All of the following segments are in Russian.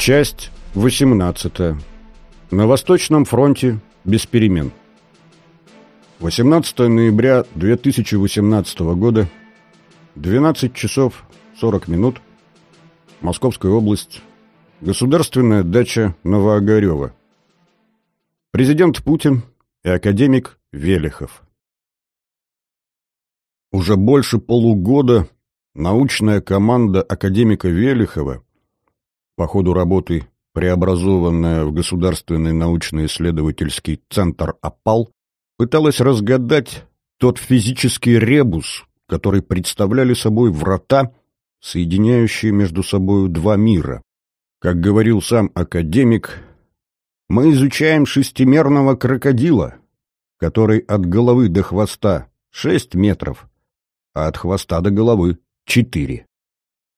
Часть 18. На Восточном фронте без перемен. 18 ноября 2018 года, 12 часов 40 минут, Московская область, государственная дача Новоогарева. Президент Путин и академик Велихов. Уже больше полугода научная команда академика Велихова, по ходу работы преобразованная в Государственный научно-исследовательский центр «АПАЛ», пыталась разгадать тот физический ребус, который представляли собой врата, соединяющие между собой два мира. Как говорил сам академик, мы изучаем шестимерного крокодила, который от головы до хвоста шесть метров, а от хвоста до головы четыре.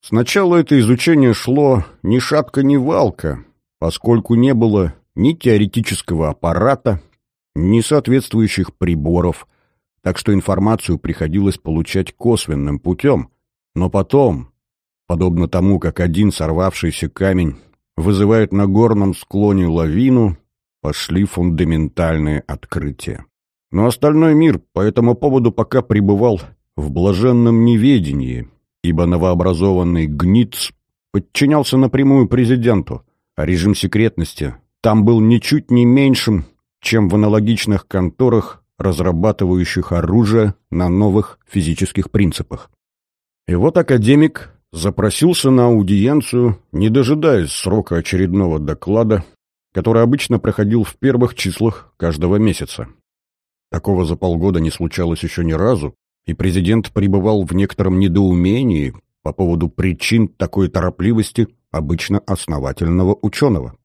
Сначала это изучение шло ни шатка, ни валка, поскольку не было ни теоретического аппарата, ни соответствующих приборов, так что информацию приходилось получать косвенным путем. Но потом, подобно тому, как один сорвавшийся камень вызывает на горном склоне лавину, пошли фундаментальные открытия. Но остальной мир по этому поводу пока пребывал в блаженном неведении, ибо новообразованный ГНИЦ подчинялся напрямую президенту, а режим секретности там был ничуть не меньшим, чем в аналогичных конторах, разрабатывающих оружие на новых физических принципах. И вот академик запросился на аудиенцию, не дожидаясь срока очередного доклада, который обычно проходил в первых числах каждого месяца. Такого за полгода не случалось еще ни разу, и президент пребывал в некотором недоумении по поводу причин такой торопливости обычно основательного ученого.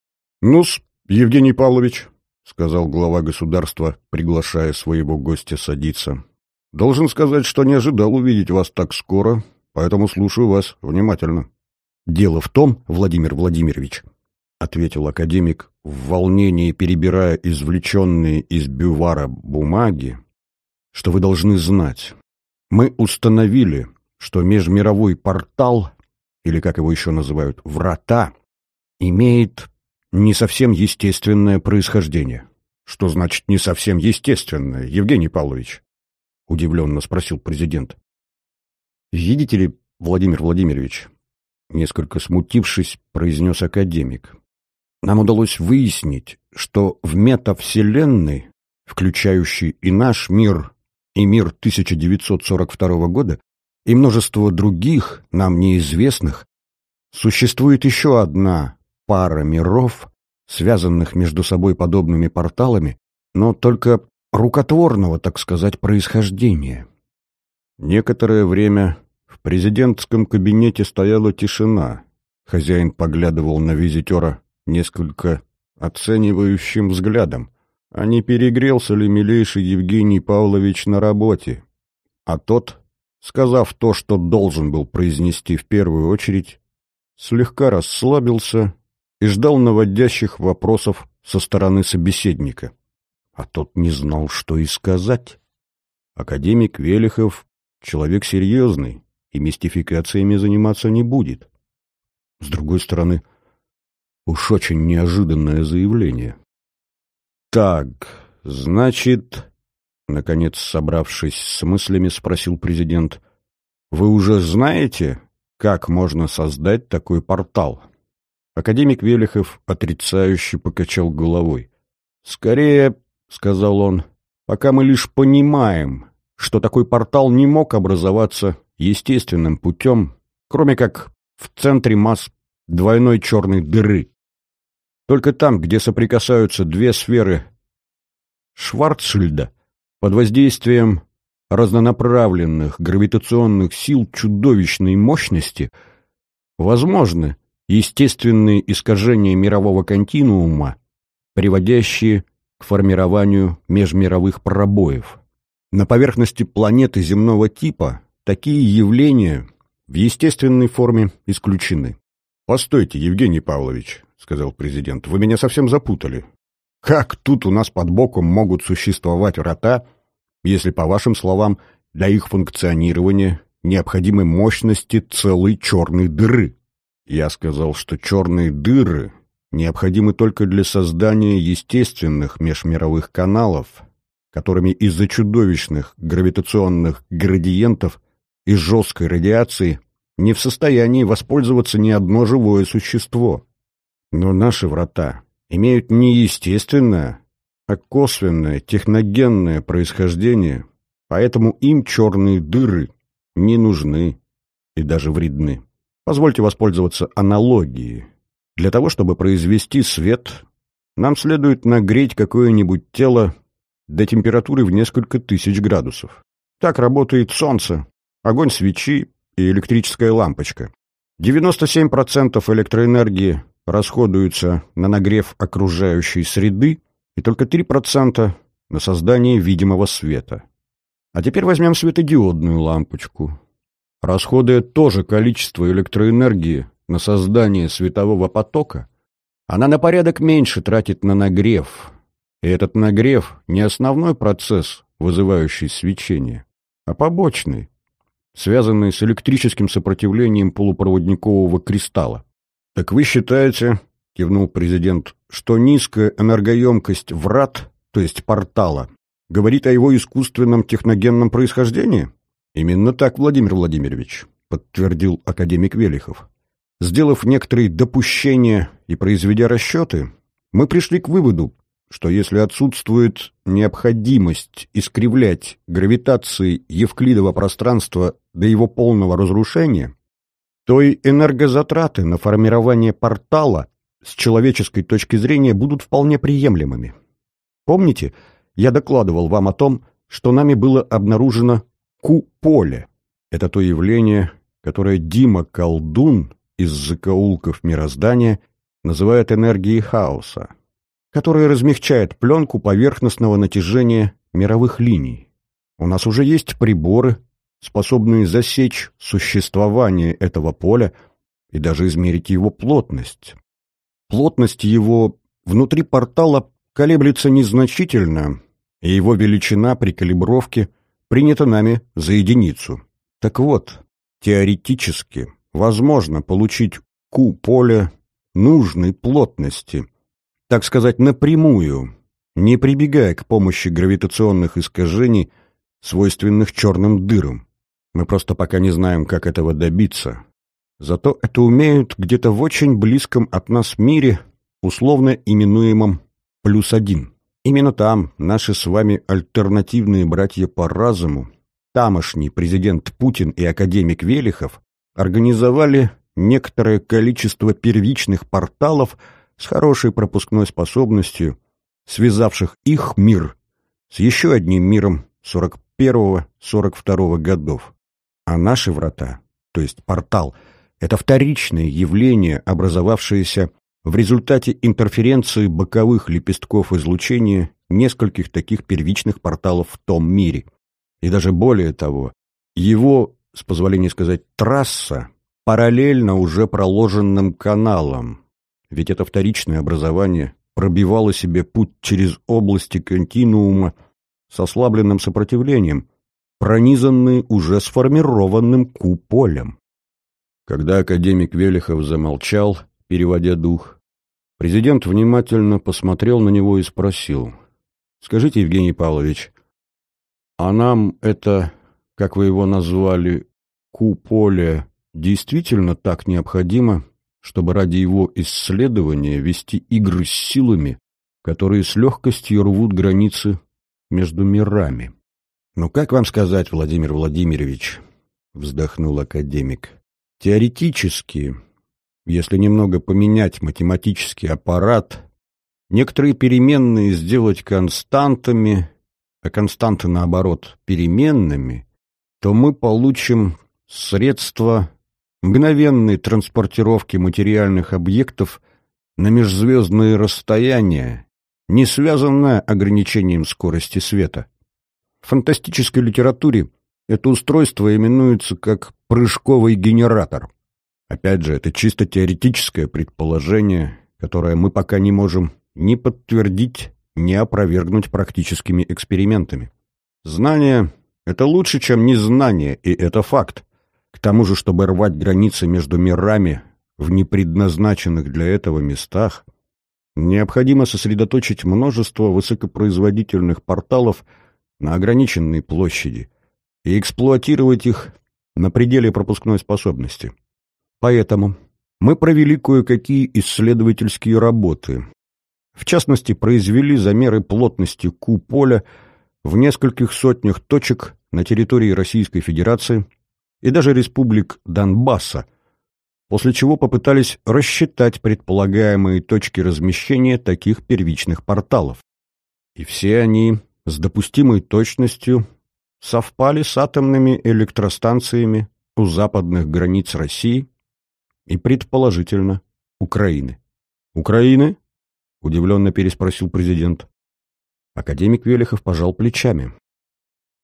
«Ну-с, Евгений Павлович», — сказал глава государства, приглашая своего гостя садиться, — «должен сказать, что не ожидал увидеть вас так скоро, поэтому слушаю вас внимательно». «Дело в том, Владимир Владимирович», — ответил академик, в волнении перебирая извлеченные из бювара бумаги, что вы должны знать. Мы установили, что межмировой портал, или как его еще называют, врата, имеет не совсем естественное происхождение. Что значит не совсем естественное, Евгений Павлович? Удивленно спросил президент. Видите ли, Владимир Владимирович, несколько смутившись, произнес академик, нам удалось выяснить, что в метавселенной, включающей и наш мир, и мир 1942 года, и множество других, нам неизвестных, существует еще одна пара миров, связанных между собой подобными порталами, но только рукотворного, так сказать, происхождения. Некоторое время в президентском кабинете стояла тишина. Хозяин поглядывал на визитера несколько оценивающим взглядом а не перегрелся ли милейший Евгений Павлович на работе. А тот, сказав то, что должен был произнести в первую очередь, слегка расслабился и ждал наводящих вопросов со стороны собеседника. А тот не знал, что и сказать. Академик Велихов — человек серьезный и мистификациями заниматься не будет. С другой стороны, уж очень неожиданное заявление. «Так, значит...» Наконец, собравшись с мыслями, спросил президент. «Вы уже знаете, как можно создать такой портал?» Академик Велихов отрицающе покачал головой. «Скорее, — сказал он, — пока мы лишь понимаем, что такой портал не мог образоваться естественным путем, кроме как в центре масс двойной черной дыры. Только там, где соприкасаются две сферы Шварцшильда, под воздействием разнонаправленных гравитационных сил чудовищной мощности, возможны естественные искажения мирового континуума, приводящие к формированию межмировых пробоев. На поверхности планеты земного типа такие явления в естественной форме исключены. «Постойте, Евгений Павлович», — сказал президент, — «вы меня совсем запутали. Как тут у нас под боком могут существовать врата, если, по вашим словам, для их функционирования необходимы мощности целой черной дыры? Я сказал, что черные дыры необходимы только для создания естественных межмировых каналов, которыми из-за чудовищных гравитационных градиентов и жесткой радиации не в состоянии воспользоваться ни одно живое существо. Но наши врата имеют не естественное, а косвенное, техногенное происхождение, поэтому им черные дыры не нужны и даже вредны. Позвольте воспользоваться аналогией. Для того, чтобы произвести свет, нам следует нагреть какое-нибудь тело до температуры в несколько тысяч градусов. Так работает солнце, огонь свечи и электрическая лампочка. 97% электроэнергии расходуются на нагрев окружающей среды и только 3% на создание видимого света. А теперь возьмем светодиодную лампочку. Расходуя то же количество электроэнергии на создание светового потока, она на порядок меньше тратит на нагрев. И этот нагрев не основной процесс, вызывающий свечение, а побочный, связанный с электрическим сопротивлением полупроводникового кристалла. «Так вы считаете, — кивнул президент, — что низкая энергоемкость врат, то есть портала, говорит о его искусственном техногенном происхождении?» «Именно так, Владимир Владимирович», — подтвердил академик Велихов. «Сделав некоторые допущения и произведя расчеты, мы пришли к выводу, что если отсутствует необходимость искривлять гравитацией Евклидова пространства до его полного разрушения, то и энергозатраты на формирование портала с человеческой точки зрения будут вполне приемлемыми. Помните, я докладывал вам о том, что нами было обнаружено Ку-поле. Это то явление, которое Дима Колдун из закоулков мироздания называет энергией хаоса, которое размягчает пленку поверхностного натяжения мировых линий. У нас уже есть приборы, способные засечь существование этого поля и даже измерить его плотность. Плотность его внутри портала колеблется незначительно, и его величина при калибровке принята нами за единицу. Так вот, теоретически возможно получить Q-поле нужной плотности, так сказать, напрямую, не прибегая к помощи гравитационных искажений, свойственных черным дырам. Мы просто пока не знаем, как этого добиться. Зато это умеют где-то в очень близком от нас мире, условно именуемом «плюс один». Именно там наши с вами альтернативные братья по разуму, тамошний президент Путин и академик Велихов, организовали некоторое количество первичных порталов с хорошей пропускной способностью, связавших их мир с еще одним миром 41-42 годов. А наши врата, то есть портал, это вторичное явление, образовавшееся в результате интерференции боковых лепестков излучения нескольких таких первичных порталов в том мире. И даже более того, его, с позволения сказать, трасса параллельно уже проложенным каналам, ведь это вторичное образование пробивало себе путь через области континуума с ослабленным сопротивлением, пронизанные уже сформированным куполем. Когда академик Велихов замолчал, переводя дух, Президент внимательно посмотрел на него и спросил. «Скажите, Евгений Павлович, а нам это, как вы его назвали, Ку-поле, действительно так необходимо, чтобы ради его исследования вести игры с силами, которые с легкостью рвут границы между мирами?» «Ну как вам сказать, Владимир Владимирович?» — вздохнул академик. «Теоретически если немного поменять математический аппарат, некоторые переменные сделать константами, а константы, наоборот, переменными, то мы получим средства мгновенной транспортировки материальных объектов на межзвездные расстояния, не связанное ограничением скорости света. Фантастической литературе это устройство именуется как прыжковый генератор. Опять же, это чисто теоретическое предположение, которое мы пока не можем ни подтвердить, ни опровергнуть практическими экспериментами. Знание — это лучше, чем незнание, и это факт. К тому же, чтобы рвать границы между мирами, в непредназначенных для этого местах, необходимо сосредоточить множество высокопроизводительных порталов на ограниченной площади и эксплуатировать их на пределе пропускной способности. Поэтому мы провели кое-какие исследовательские работы. В частности, произвели замеры плотности Q-поля в нескольких сотнях точек на территории Российской Федерации и даже республик Донбасса, после чего попытались рассчитать предполагаемые точки размещения таких первичных порталов. И все они с допустимой точностью совпали с атомными электростанциями у западных границ России и, предположительно, Украины. «Украины?» — удивленно переспросил президент. Академик Велихов пожал плечами.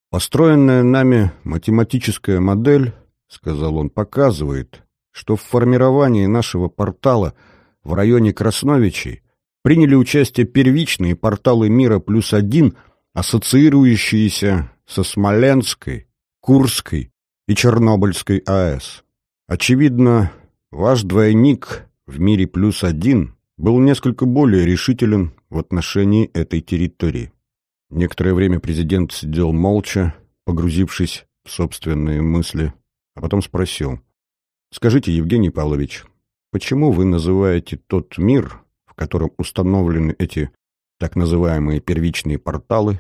«Построенная нами математическая модель, — сказал он, — показывает, что в формировании нашего портала в районе Красновичей приняли участие первичные порталы мира плюс один, ассоциирующиеся со Смоленской, Курской и Чернобыльской АЭС. Очевидно, ваш двойник в мире плюс один был несколько более решителен в отношении этой территории. Некоторое время президент сидел молча, погрузившись в собственные мысли, а потом спросил. «Скажите, Евгений Павлович, почему вы называете тот мир, в котором установлены эти так называемые первичные порталы,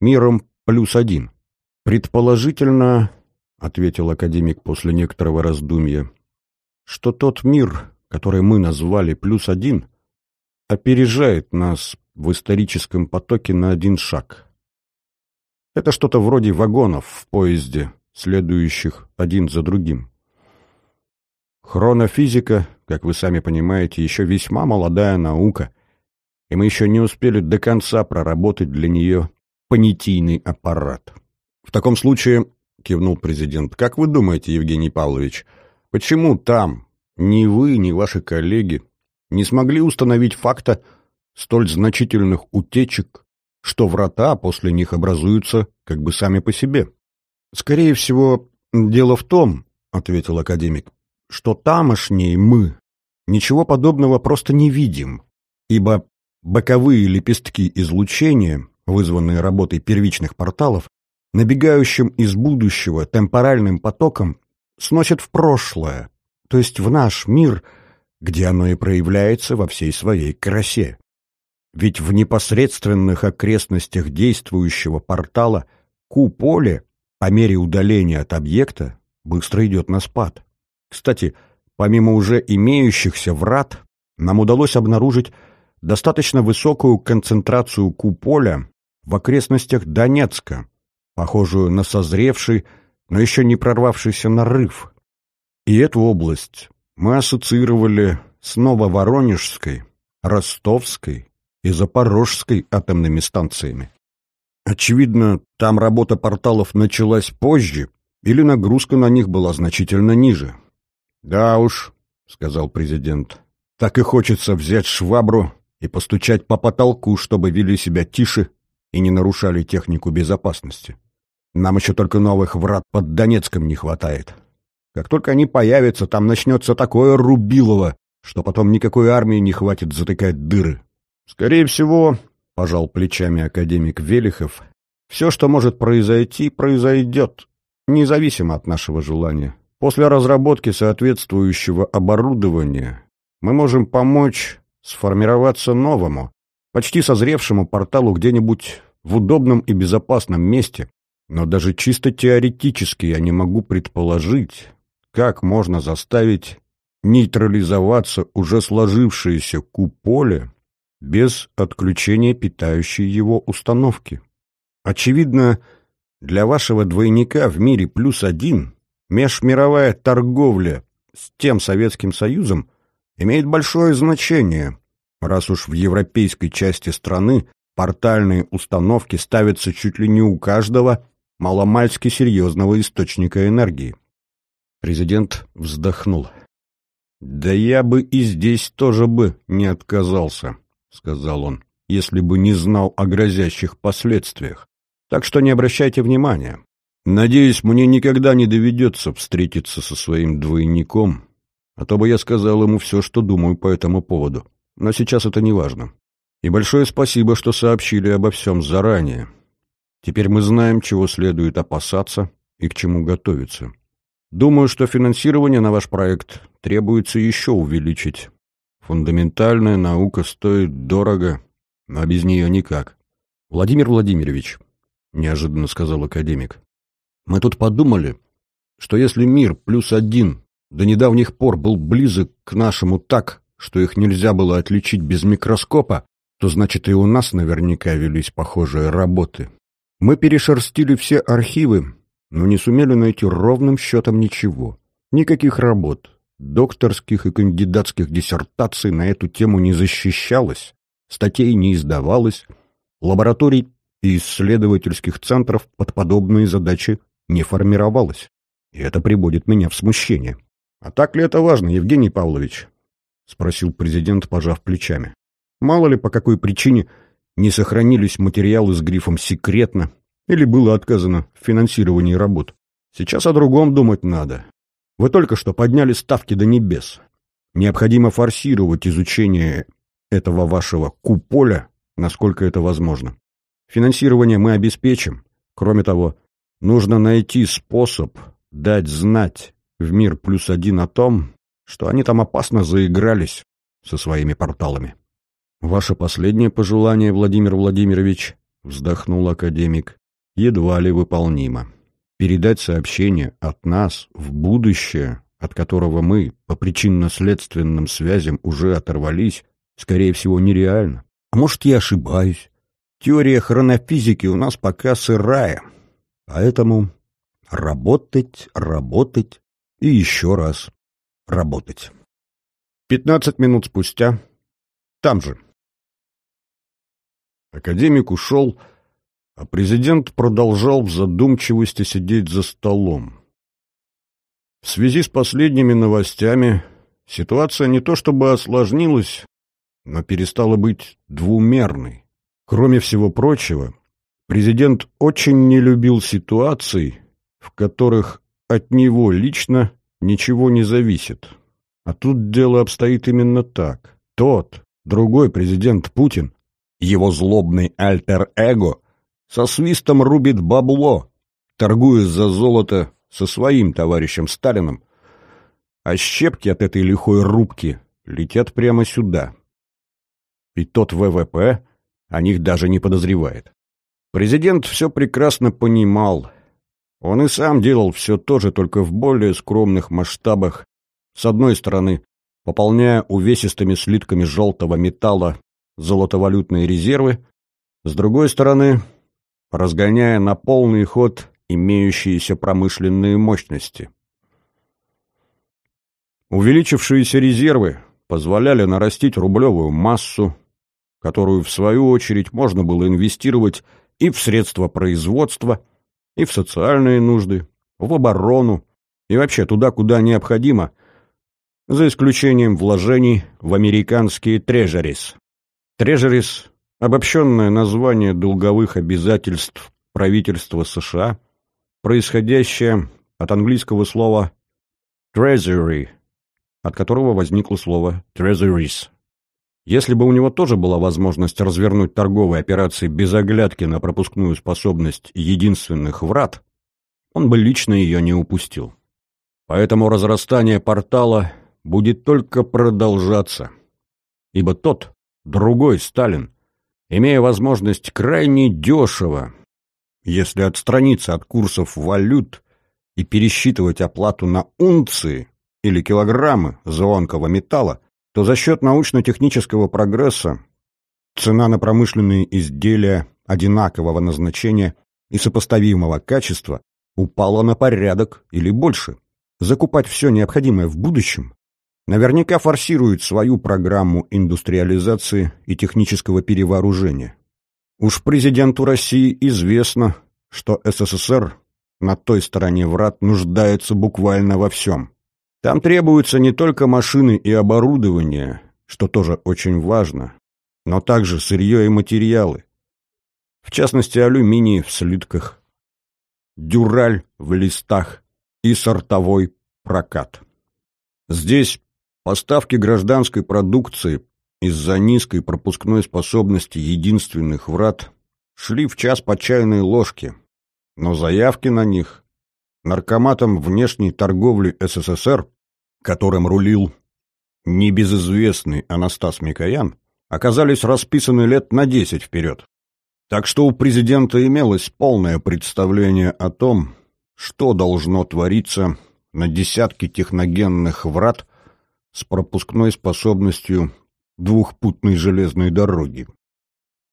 миром плюс один. Предположительно, — ответил академик после некоторого раздумья, — что тот мир, который мы назвали плюс один, опережает нас в историческом потоке на один шаг. Это что-то вроде вагонов в поезде, следующих один за другим. Хронофизика, как вы сами понимаете, еще весьма молодая наука, и мы еще не успели до конца проработать для нее понятийный аппарат. В таком случае, кивнул президент, как вы думаете, Евгений Павлович, почему там ни вы, ни ваши коллеги не смогли установить факта столь значительных утечек, что врата после них образуются как бы сами по себе? Скорее всего, дело в том, ответил академик, что тамошние мы ничего подобного просто не видим, ибо боковые лепестки излучения вызванные работой первичных порталов, набегающим из будущего темпоральным потоком, сносят в прошлое, то есть в наш мир, где оно и проявляется во всей своей красе. Ведь в непосредственных окрестностях действующего портала Q-поле по мере удаления от объекта быстро идет на спад. Кстати, помимо уже имеющихся врат, нам удалось обнаружить достаточно высокую концентрацию Q-поля в окрестностях Донецка, похожую на созревший, но еще не прорвавшийся нарыв. И эту область мы ассоциировали с Нововоронежской, Ростовской и Запорожской атомными станциями. Очевидно, там работа порталов началась позже, или нагрузка на них была значительно ниже. «Да уж», — сказал президент, — «так и хочется взять швабру и постучать по потолку, чтобы вели себя тише и не нарушали технику безопасности. Нам еще только новых врат под Донецком не хватает. Как только они появятся, там начнется такое рубилово, что потом никакой армии не хватит затыкать дыры. Скорее всего, — пожал плечами академик Велихов, — все, что может произойти, произойдет, независимо от нашего желания. После разработки соответствующего оборудования мы можем помочь сформироваться новому, почти созревшему порталу где-нибудь в удобном и безопасном месте, но даже чисто теоретически я не могу предположить, как можно заставить нейтрализоваться уже сложившееся куполе без отключения питающей его установки. Очевидно, для вашего двойника в мире плюс один межмировая торговля с тем Советским Союзом имеет большое значение, раз уж в европейской части страны портальные установки ставятся чуть ли не у каждого маломальски серьезного источника энергии. Президент вздохнул. «Да я бы и здесь тоже бы не отказался», — сказал он, «если бы не знал о грозящих последствиях. Так что не обращайте внимания. Надеюсь, мне никогда не доведется встретиться со своим двойником, а то бы я сказал ему все, что думаю по этому поводу. Но сейчас это не важно. И большое спасибо, что сообщили обо всем заранее. Теперь мы знаем, чего следует опасаться и к чему готовиться. Думаю, что финансирование на ваш проект требуется еще увеличить. Фундаментальная наука стоит дорого, а без нее никак. Владимир Владимирович, — неожиданно сказал академик, — мы тут подумали, что если мир плюс один до недавних пор был близок к нашему так, что их нельзя было отличить без микроскопа, то значит и у нас наверняка велись похожие работы. Мы перешерстили все архивы, но не сумели найти ровным счетом ничего. Никаких работ, докторских и кандидатских диссертаций на эту тему не защищалось, статей не издавалось, лабораторий и исследовательских центров под подобные задачи не формировалось. И это приводит меня в смущение. «А так ли это важно, Евгений Павлович?» — спросил президент, пожав плечами. «Мало ли, по какой причине не сохранились материалы с грифом «секретно» или было отказано в финансировании работ. Сейчас о другом думать надо. Вы только что подняли ставки до небес. Необходимо форсировать изучение этого вашего куполя, насколько это возможно. Финансирование мы обеспечим. Кроме того, нужно найти способ дать знать в мир плюс один о том, что они там опасно заигрались со своими порталами. «Ваше последнее пожелание, Владимир Владимирович», — вздохнул академик, — «едва ли выполнимо. Передать сообщение от нас в будущее, от которого мы по причинно-следственным связям уже оторвались, скорее всего, нереально. А может, я ошибаюсь. Теория хронофизики у нас пока сырая. Поэтому работать, работать и еще раз работать. Пятнадцать минут спустя, там же. Академик ушел, а президент продолжал в задумчивости сидеть за столом. В связи с последними новостями ситуация не то чтобы осложнилась, но перестала быть двумерной. Кроме всего прочего, президент очень не любил ситуаций, в которых от него лично ничего не зависит. А тут дело обстоит именно так. Тот, другой президент Путин, его злобный альтер-эго, со свистом рубит бабло, торгуя за золото со своим товарищем Сталиным, а щепки от этой лихой рубки летят прямо сюда. И тот ВВП о них даже не подозревает. Президент все прекрасно понимал, он и сам делал все то же, только в более скромных масштабах. С одной стороны, пополняя увесистыми слитками желтого металла золотовалютные резервы, с другой стороны, разгоняя на полный ход имеющиеся промышленные мощности. Увеличившиеся резервы позволяли нарастить рублевую массу, которую, в свою очередь, можно было инвестировать и в средства производства, и в социальные нужды, в оборону и вообще туда, куда необходимо, за исключением вложений в американские трежерис. Трежерис – обобщенное название долговых обязательств правительства США, происходящее от английского слова treasury, от которого возникло слово treasuries. Если бы у него тоже была возможность развернуть торговые операции без оглядки на пропускную способность единственных врат, он бы лично ее не упустил. Поэтому разрастание портала будет только продолжаться. Ибо тот, другой Сталин, имея возможность крайне дешево, если отстраниться от курсов валют и пересчитывать оплату на унции или килограммы звонкого металла, то за счет научно-технического прогресса цена на промышленные изделия одинакового назначения и сопоставимого качества упала на порядок или больше. Закупать все необходимое в будущем наверняка форсирует свою программу индустриализации и технического перевооружения. Уж президенту России известно, что СССР на той стороне врат нуждается буквально во всем. Там требуются не только машины и оборудование, что тоже очень важно, но также сырье и материалы. В частности, алюминий в слитках, дюраль в листах и сортовой прокат. Здесь Поставки гражданской продукции из-за низкой пропускной способности единственных врат шли в час по чайной ложке, но заявки на них наркоматом внешней торговли СССР, которым рулил небезызвестный Анастас Микоян, оказались расписаны лет на десять вперед. Так что у президента имелось полное представление о том, что должно твориться на десятки техногенных врат с пропускной способностью двухпутной железной дороги.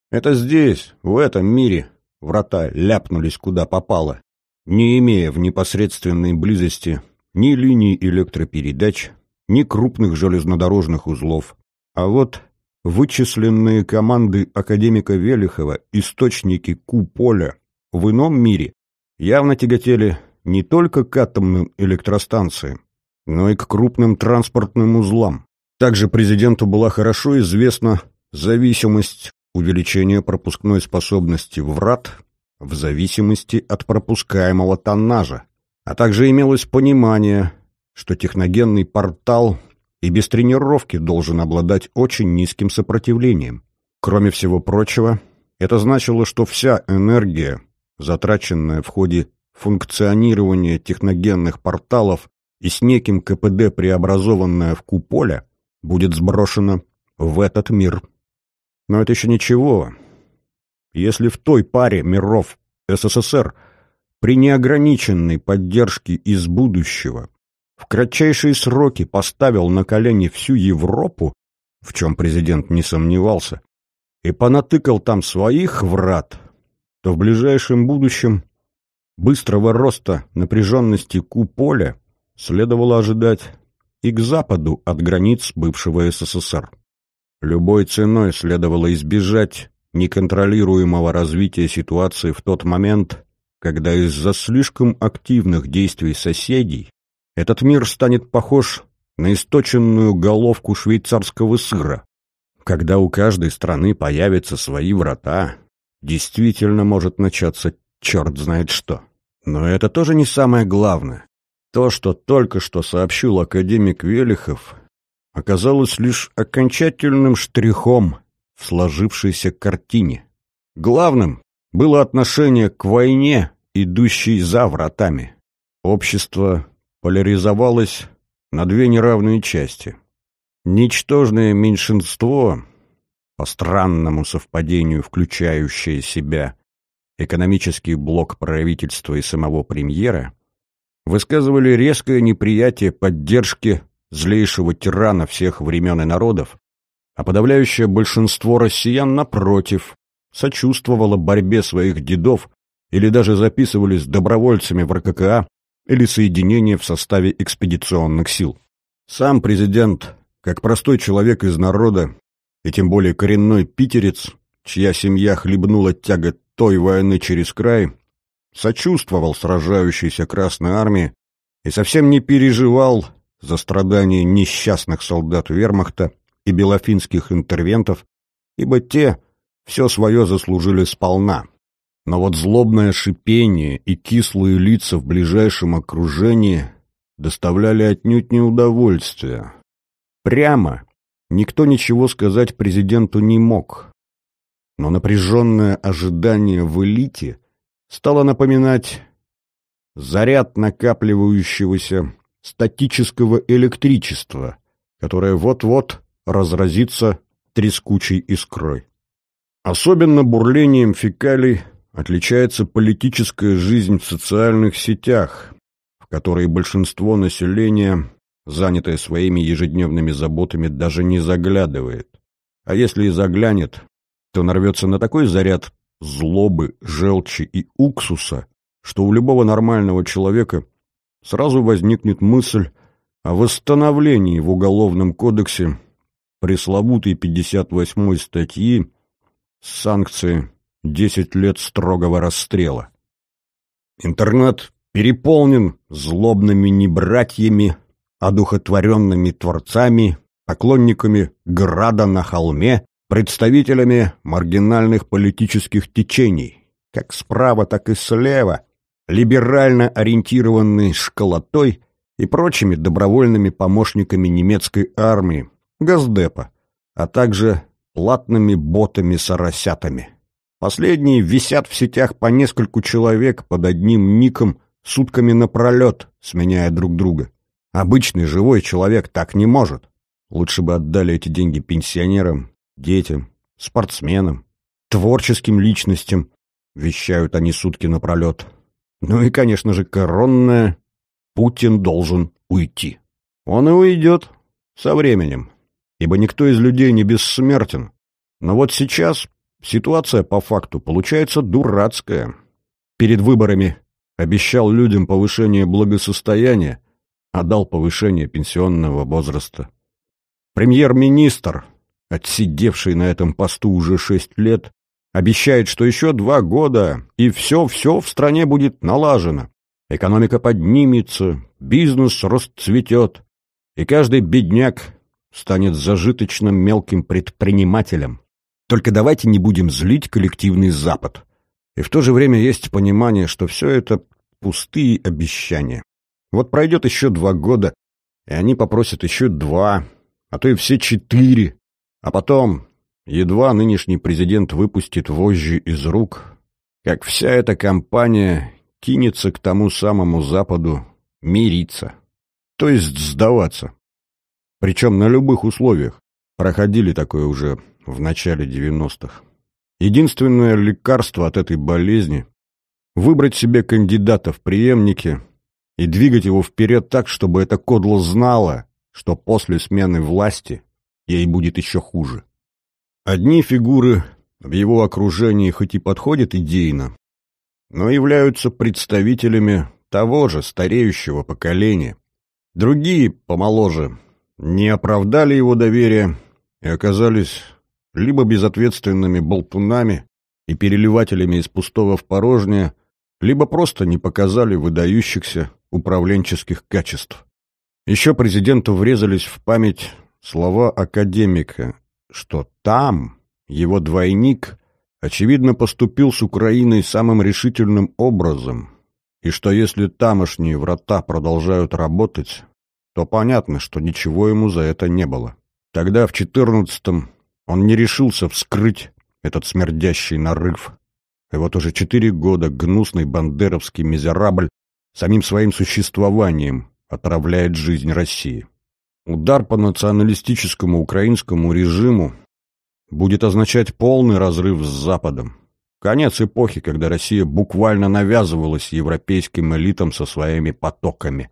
Это здесь, в этом мире, врата ляпнулись куда попало, не имея в непосредственной близости ни линий электропередач, ни крупных железнодорожных узлов. А вот вычисленные команды академика Велихова источники Ку-поля в ином мире явно тяготели не только к атомным электростанциям, но и к крупным транспортным узлам. Также президенту была хорошо известна зависимость увеличения пропускной способности врат в зависимости от пропускаемого тоннажа, а также имелось понимание, что техногенный портал и без тренировки должен обладать очень низким сопротивлением. Кроме всего прочего, это значило, что вся энергия, затраченная в ходе функционирования техногенных порталов и с неким КПД преобразованная в куполя, будет сброшена в этот мир. Но это еще ничего. Если в той паре миров СССР при неограниченной поддержке из будущего в кратчайшие сроки поставил на колени всю Европу, в чем президент не сомневался, и понатыкал там своих врат, то в ближайшем будущем быстрого роста напряженности Ку-поля следовало ожидать и к западу от границ бывшего СССР. Любой ценой следовало избежать неконтролируемого развития ситуации в тот момент, когда из-за слишком активных действий соседей этот мир станет похож на источенную головку швейцарского сыра. Когда у каждой страны появятся свои врата, действительно может начаться черт знает что. Но это тоже не самое главное. То, что только что сообщил академик Велихов, оказалось лишь окончательным штрихом в сложившейся картине. Главным было отношение к войне, идущей за вратами. Общество поляризовалось на две неравные части. Ничтожное меньшинство, по странному совпадению включающее себя экономический блок правительства и самого премьера, высказывали резкое неприятие поддержки злейшего тирана всех времен и народов, а подавляющее большинство россиян, напротив, сочувствовало борьбе своих дедов или даже записывались добровольцами в РККА или соединение в составе экспедиционных сил. Сам президент, как простой человек из народа, и тем более коренной питерец, чья семья хлебнула тягот той войны через край, сочувствовал сражающейся Красной Армии и совсем не переживал за страдания несчастных солдат вермахта и белофинских интервентов, ибо те все свое заслужили сполна. Но вот злобное шипение и кислые лица в ближайшем окружении доставляли отнюдь не удовольствие. Прямо никто ничего сказать президенту не мог. Но напряженное ожидание в элите стало напоминать заряд накапливающегося статического электричества, которое вот-вот разразится трескучей искрой. Особенно бурлением фекалий отличается политическая жизнь в социальных сетях, в которой большинство населения, занятое своими ежедневными заботами, даже не заглядывает. А если и заглянет, то нарвется на такой заряд злобы, желчи и уксуса, что у любого нормального человека сразу возникнет мысль о восстановлении в Уголовном кодексе пресловутой 58-й статьи с санкцией 10 лет строгого расстрела. Интернет переполнен злобными небратьями, одухотворенными творцами, поклонниками града на холме, представителями маргинальных политических течений, как справа, так и слева, либерально ориентированной школотой и прочими добровольными помощниками немецкой армии, Газдепа, а также платными ботами-соросятами. Последние висят в сетях по нескольку человек под одним ником сутками напролет, сменяя друг друга. Обычный живой человек так не может. Лучше бы отдали эти деньги пенсионерам, детям, спортсменам, творческим личностям, вещают они сутки напролет. Ну и, конечно же, коронное Путин должен уйти. Он и уйдет со временем, ибо никто из людей не бессмертен. Но вот сейчас ситуация по факту получается дурацкая. Перед выборами обещал людям повышение благосостояния, а дал повышение пенсионного возраста. Премьер-министр, отсидевший на этом посту уже шесть лет, обещает, что еще два года, и все-все в стране будет налажено. Экономика поднимется, бизнес расцветет, и каждый бедняк станет зажиточным мелким предпринимателем. Только давайте не будем злить коллективный Запад. И в то же время есть понимание, что все это пустые обещания. Вот пройдет еще два года, и они попросят еще два, а то и все четыре. А потом, едва нынешний президент выпустит вожжи из рук, как вся эта компания кинется к тому самому Западу мириться, то есть сдаваться. Причем на любых условиях. Проходили такое уже в начале 90-х. Единственное лекарство от этой болезни — выбрать себе кандидата в преемники и двигать его вперед так, чтобы эта кодло знала, что после смены власти ей будет еще хуже. Одни фигуры в его окружении хоть и подходят идейно, но являются представителями того же стареющего поколения. Другие, помоложе, не оправдали его доверия и оказались либо безответственными болтунами и переливателями из пустого в порожнее, либо просто не показали выдающихся управленческих качеств. Еще президенту врезались в память слова академика, что там его двойник очевидно, поступил с Украиной самым решительным образом, и что если тамошние врата продолжают работать, то понятно, что ничего ему за это не было. Тогда, в четырнадцатом, он не решился вскрыть этот смердящий нарыв. И вот уже четыре года гнусный бандеровский мизерабль самим своим существованием отравляет жизнь России. Удар по националистическому украинскому режиму будет означать полный разрыв с Западом. Конец эпохи, когда Россия буквально навязывалась европейским элитам со своими потоками.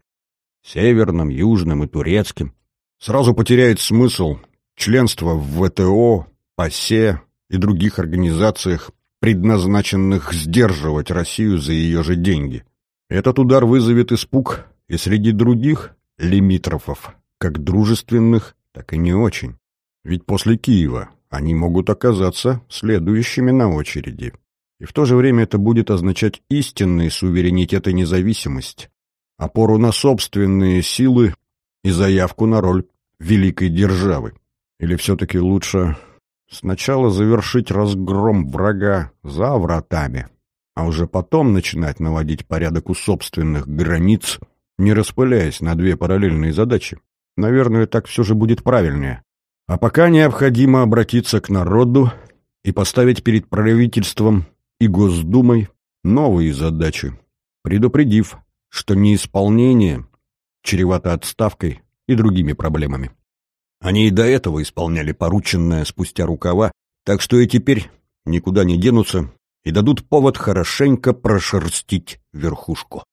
Северным, южным и турецким. Сразу потеряет смысл членство в ВТО, ПАСЕ и других организациях, предназначенных сдерживать Россию за ее же деньги. Этот удар вызовет испуг и среди других лимитрофов, как дружественных, так и не очень. Ведь после Киева они могут оказаться следующими на очереди. И в то же время это будет означать истинный суверенитет и независимость, опору на собственные силы и заявку на роль великой державы. Или все-таки лучше сначала завершить разгром врага за вратами, а уже потом начинать наводить порядок у собственных границ, не распыляясь на две параллельные задачи. Наверное, так все же будет правильнее. А пока необходимо обратиться к народу и поставить перед правительством и Госдумой новые задачи, предупредив, что неисполнение чревато отставкой и другими проблемами. Они и до этого исполняли порученное спустя рукава, так что и теперь никуда не денутся и дадут повод хорошенько прошерстить верхушку.